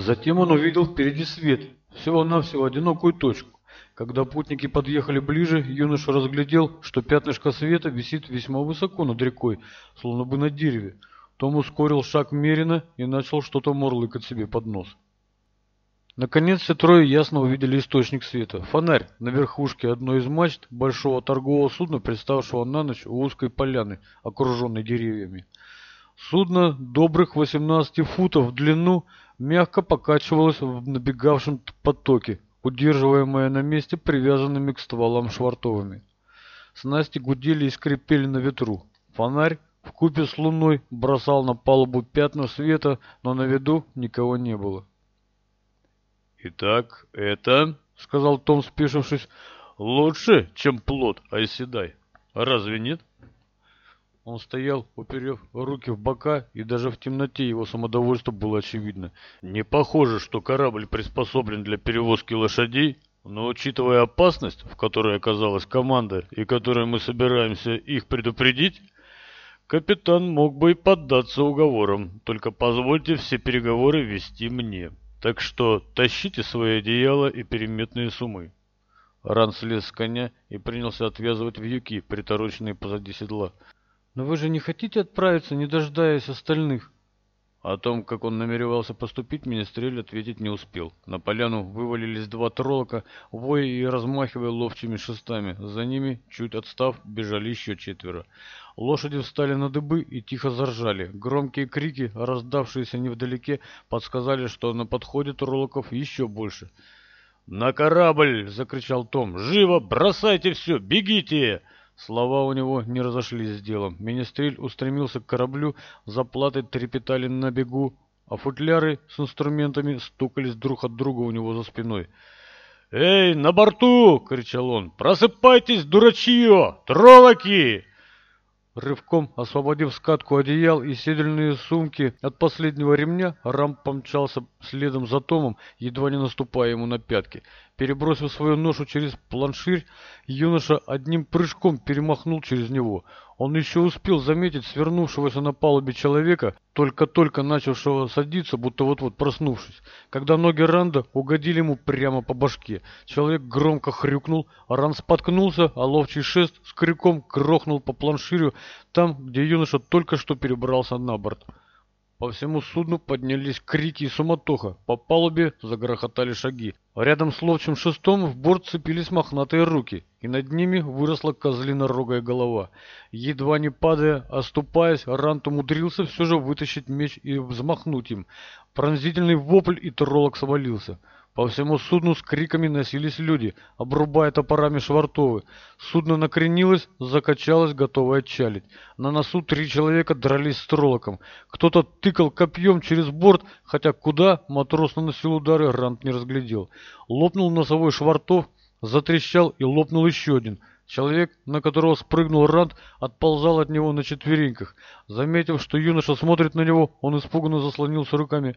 Затем он увидел впереди свет, всего-навсего одинокую точку. Когда путники подъехали ближе, юноша разглядел, что пятнышко света висит весьма высоко над рекой, словно бы на дереве. Том ускорил шаг меренно и начал что-то морлыкать себе под нос. Наконец все трое ясно увидели источник света. Фонарь на верхушке одной из мачт большого торгового судна, приставшего на ночь у узкой поляны, окруженной деревьями. Судно добрых 18 футов в длину мягко покачивалась в набегавшем потоке, удерживаемая на месте привязанными к стволам швартовыми. Снасти гудели и скрипели на ветру. Фонарь в купе с луной бросал на палубу пятна света, но на виду никого не было. «Итак, это, — сказал Том, спешившись, — лучше, чем плод айседай. Разве нет?» Он стоял, уперев руки в бока, и даже в темноте его самодовольство было очевидно. «Не похоже, что корабль приспособлен для перевозки лошадей, но учитывая опасность, в которой оказалась команда, и которой мы собираемся их предупредить, капитан мог бы и поддаться уговорам, только позвольте все переговоры вести мне. Так что тащите свои одеяла и переметные суммы». Ран слез с коня и принялся отвязывать вьюки, притороченные позади седла. Но вы же не хотите отправиться, не дожидаясь остальных? О том, как он намеревался поступить, Министрель ответить не успел. На поляну вывалились два троллока, воя и размахивая ловчими шестами. За ними, чуть отстав, бежали еще четверо. Лошади встали на дыбы и тихо заржали. Громкие крики, раздавшиеся невдалеке, подсказали, что на подходе троллоков еще больше. «На корабль!» — закричал Том. «Живо! Бросайте все! Бегите!» Слова у него не разошлись с делом. Министрель устремился к кораблю, заплаты трепетали на бегу, а футляры с инструментами стукались друг от друга у него за спиной. «Эй, на борту!» — кричал он. «Просыпайтесь, дурачье! Троллоки!» Рывком освободив скатку одеял и седельные сумки от последнего ремня, Рам помчался следом за Томом, едва не наступая ему на пятки. Перебросив свою ношу через планширь, юноша одним прыжком перемахнул через него. Он еще успел заметить свернувшегося на палубе человека, только-только начавшего садиться, будто вот-вот проснувшись. Когда ноги Ранда угодили ему прямо по башке, человек громко хрюкнул, Ран споткнулся, а ловчий шест с крюком крохнул по планширю там, где юноша только что перебрался на борт. По всему судну поднялись крики и суматоха. По палубе загрохотали шаги. Рядом с ловчим шестом в борт цепились мохнатые руки, и над ними выросла козлина-рогая голова. Едва не падая, оступаясь, Рант умудрился все же вытащить меч и взмахнуть им. Пронзительный вопль, и троллок свалился. По всему судну с криками носились люди, обрубая топорами швартовы. Судно накренилось, закачалось, готовое отчалить. На носу три человека дрались с троллоком. Кто-то тыкал копьем через борт, хотя куда, матрос наносил удары, Рант не разглядел. Лопнул носовой швартов, затрещал и лопнул еще один. Человек, на которого спрыгнул Рант, отползал от него на четвереньках. Заметив, что юноша смотрит на него, он испуганно заслонился руками.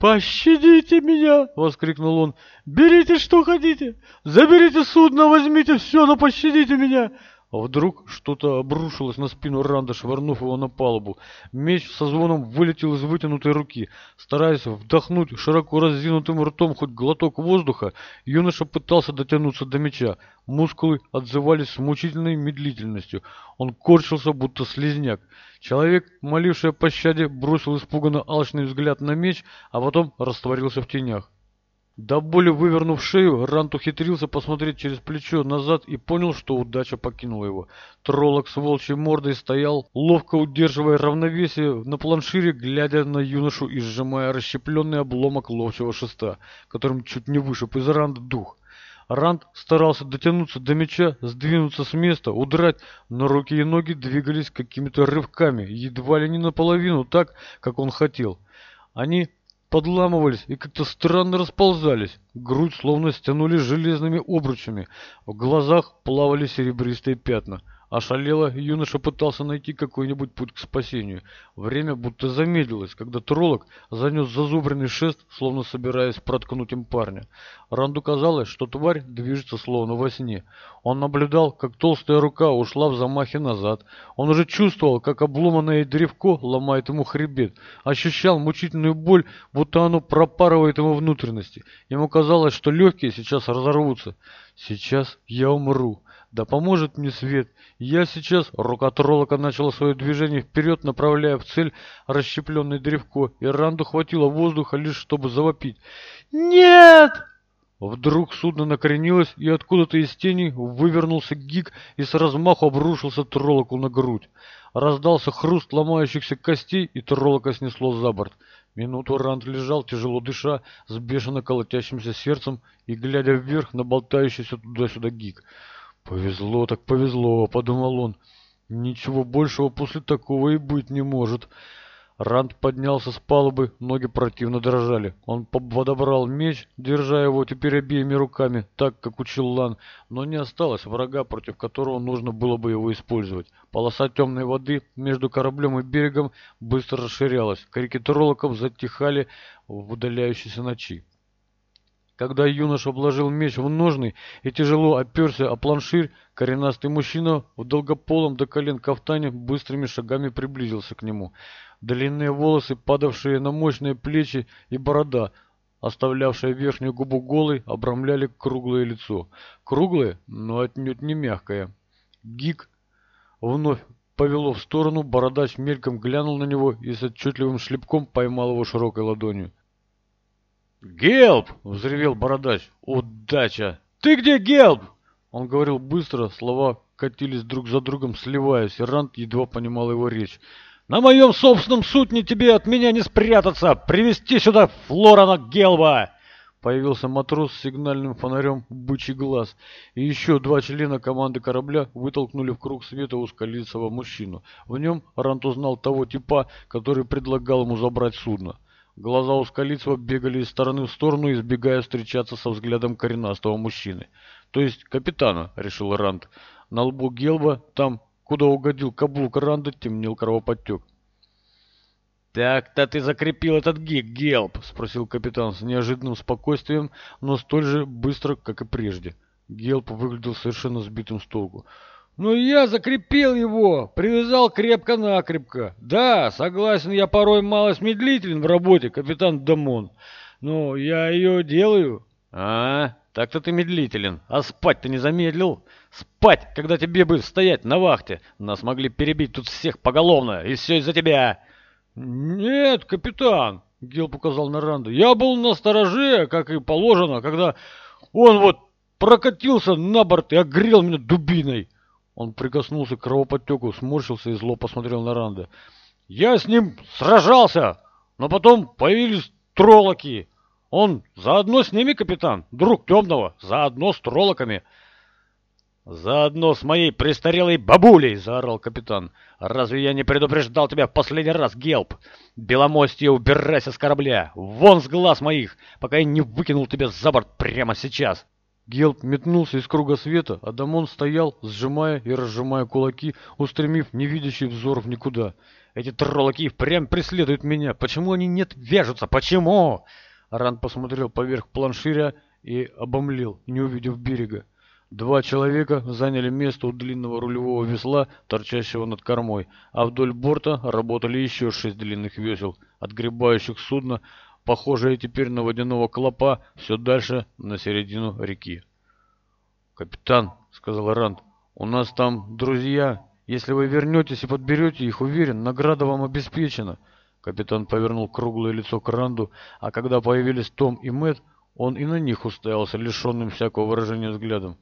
«Пощадите меня!» — воскликнул он. «Берите, что хотите! Заберите судно, возьмите все, но пощадите меня! А вдруг что-то обрушилось на спину Ранда, швырнув его на палубу. Меч со звоном вылетел из вытянутой руки. Стараясь вдохнуть широко разинутым ртом хоть глоток воздуха, юноша пытался дотянуться до меча. Мускулы отзывались с мучительной медлительностью. Он корчился, будто слезняк. Человек, моливший о пощаде, бросил испуганно алчный взгляд на меч, а потом растворился в тенях. До боли вывернув шею, Рант ухитрился посмотреть через плечо назад и понял, что удача покинула его. Троллок с волчьей мордой стоял, ловко удерживая равновесие на планшире, глядя на юношу и сжимая расщепленный обломок ловчего шеста, которым чуть не вышиб из Ранда дух. Рант старался дотянуться до меча, сдвинуться с места, удрать, но руки и ноги двигались какими-то рывками, едва ли не наполовину так, как он хотел. Они подламывались и как-то странно расползались. Грудь словно стянули железными обручами. В глазах плавали серебристые пятна. Ошалело, а юноша пытался найти какой-нибудь путь к спасению. Время будто замедлилось, когда троллок занес зазубренный шест, словно собираясь проткнуть им парня. Ранду казалось, что тварь движется словно во сне. Он наблюдал, как толстая рука ушла в замахе назад. Он уже чувствовал, как обломанное древко ломает ему хребет. Ощущал мучительную боль, будто оно пропарывает ему внутренности. Ему казалось, что легкие сейчас разорвутся. «Сейчас я умру», да поможет мне свет. Я сейчас... Рука троллока начала свое движение вперед, направляя в цель расщепленное древко, и Ранду хватило воздуха лишь, чтобы завопить. «Нет!» Вдруг судно накренилось, и откуда-то из тени вывернулся гик и с размаху обрушился троллоку на грудь. Раздался хруст ломающихся костей, и троллока снесло за борт. Минуту Ранд лежал, тяжело дыша, с бешено колотящимся сердцем и глядя вверх на болтающийся туда-сюда гик. «Повезло так повезло», — подумал он. «Ничего большего после такого и быть не может». Ранд поднялся с палубы, ноги противно дрожали. Он подобрал меч, держа его теперь обеими руками, так, как учил Лан, но не осталось врага, против которого нужно было бы его использовать. Полоса темной воды между кораблем и берегом быстро расширялась. Крики троллоков затихали в удаляющейся ночи. Когда юноша обложил меч в ножны и тяжело оперся о планшир, коренастый мужчина в долгополом до колен кафтане быстрыми шагами приблизился к нему. Длинные волосы, падавшие на мощные плечи и борода, оставлявшая верхнюю губу голой, обрамляли круглое лицо. Круглое, но отнюдь не мягкое. Гик вновь повело в сторону, бородач мельком глянул на него и с отчетливым шлепком поймал его широкой ладонью. «Гелб!» — взревел бородач. «Удача!» «Ты где, Гелб?» Он говорил быстро, слова катились друг за другом, сливаясь, и Рант едва понимал его речь. «На моем собственном сутне тебе от меня не спрятаться! Привести сюда Флорана Гелба!» Появился матрос с сигнальным фонарем «Бычий глаз», и еще два члена команды корабля вытолкнули в круг света узколицего мужчину. В нем Рант узнал того типа, который предлагал ему забрать судно. Глаза у Скалицева бегали из стороны в сторону, избегая встречаться со взглядом коренастого мужчины. «То есть капитана», — решил Ранд. На лбу Гелба, там, куда угодил каблук Ранда, темнел кровоподтек. «Так-то ты закрепил этот гик, Гелб?» — спросил капитан с неожиданным спокойствием, но столь же быстро, как и прежде. Гелб выглядел совершенно сбитым с толку. Но ну, я закрепил его, привязал крепко-накрепко. Да, согласен, я порой малость медлителен в работе, капитан Дамон. Но я ее делаю. А, так-то ты медлителен. А спать ты не замедлил? Спать, когда тебе бы стоять на вахте. Нас могли перебить тут всех поголовно, и все из-за тебя. Нет, капитан, Гил показал на Ранду. Я был на стороже, как и положено, когда он вот прокатился на борт и огрел меня дубиной. Он прикоснулся к кровоподтеку, сморщился и зло посмотрел на Ранда. «Я с ним сражался, но потом появились троллоки. Он заодно с ними, капитан, друг темного, заодно с троллоками». «Заодно с моей престарелой бабулей!» — заорал капитан. «Разве я не предупреждал тебя в последний раз, Гелп? Беломостье, убирайся с корабля! Вон с глаз моих, пока я не выкинул тебя за борт прямо сейчас!» Гелп метнулся из круга света, а Дамон стоял, сжимая и разжимая кулаки, устремив невидящий взор в никуда. «Эти троллоки впрямь преследуют меня! Почему они нет вяжутся? Почему?» Аран посмотрел поверх планширя и обомлел, не увидев берега. Два человека заняли место у длинного рулевого весла, торчащего над кормой, а вдоль борта работали еще шесть длинных весел, отгребающих судно похожее теперь на водяного клопа, все дальше на середину реки. «Капитан», — сказал Ранд, — «у нас там друзья. Если вы вернетесь и подберете их, уверен, награда вам обеспечена». Капитан повернул круглое лицо к Ранду, а когда появились Том и Мэтт, он и на них устоялся, лишенным всякого выражения взглядом.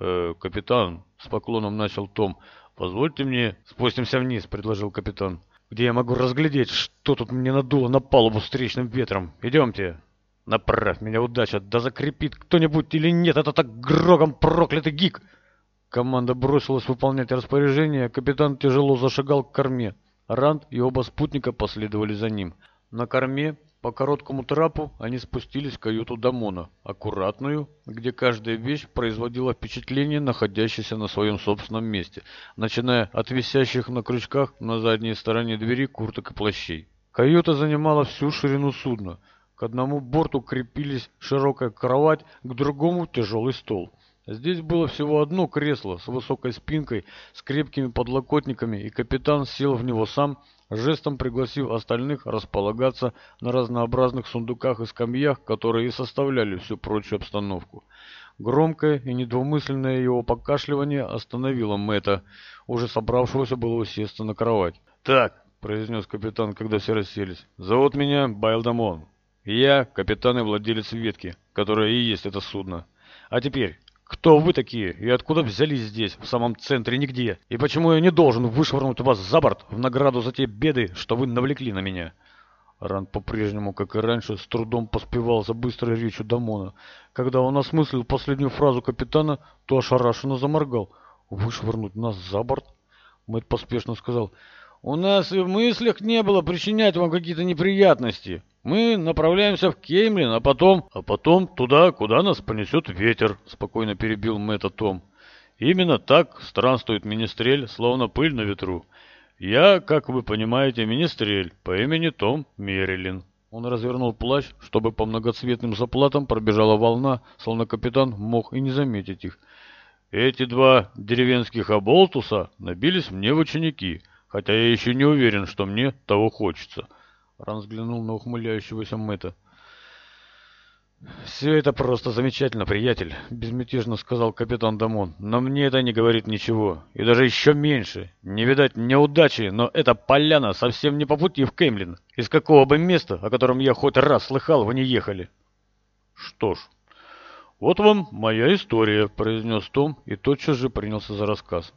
«Э, «Капитан», — с поклоном начал Том, — «позвольте мне спустимся вниз», — предложил капитан где я могу разглядеть, что тут мне надуло на палубу встречным ветром. Идемте. Направь меня, удача, да закрепит кто-нибудь или нет, это а так грогом проклятый гик!» Команда бросилась выполнять распоряжение, а капитан тяжело зашагал к корме. Ранд и оба спутника последовали за ним. На корме по короткому трапу они спустились в каюту Дамона, аккуратную, где каждая вещь производила впечатление, находящейся на своем собственном месте, начиная от висящих на крючках на задней стороне двери курток и плащей. Каюта занимала всю ширину судна. К одному борту крепились широкая кровать, к другому тяжелый стол. Здесь было всего одно кресло с высокой спинкой, с крепкими подлокотниками, и капитан сел в него сам, Жестом пригласив остальных располагаться на разнообразных сундуках и скамьях, которые и составляли всю прочую обстановку. Громкое и недвумысленное его покашливание остановило Мэтта, уже собравшегося было усесться на кровать. «Так», — произнес капитан, когда все расселись, — «зовут меня Байлдамон. Я капитан и владелец ветки, которая и есть это судно. А теперь, кто вы такие и откуда взялись здесь, в самом центре нигде? И почему я не должен вышвырнуть вас за борт в награду за те беды, что вы навлекли на меня?» Ран по-прежнему, как и раньше, с трудом поспевал за быстрой речью Дамона. Когда он осмыслил последнюю фразу капитана, то ошарашенно заморгал. «Вышвырнуть нас за борт?» Мэтт поспешно сказал «У нас и в мыслях не было причинять вам какие-то неприятности. Мы направляемся в Кеймлин, а потом... А потом туда, куда нас понесет ветер, спокойно перебил Мэтта Том. Именно так странствует Министрель, словно пыль на ветру. Я, как вы понимаете, Министрель по имени Том Мерилин. Он развернул плащ, хотя я еще не уверен, что мне того хочется». Ран взглянул на ухмыляющегося Мэтта. «Все это просто замечательно, приятель», — безмятежно сказал капитан Дамон. «Но мне это не говорит ничего. И даже еще меньше. Не видать неудачи, но эта поляна совсем не по пути в Кемлин. Из какого бы места, о котором я хоть раз слыхал, вы не ехали?» «Что ж, вот вам моя история», — произнес Том и тотчас же принялся за рассказ.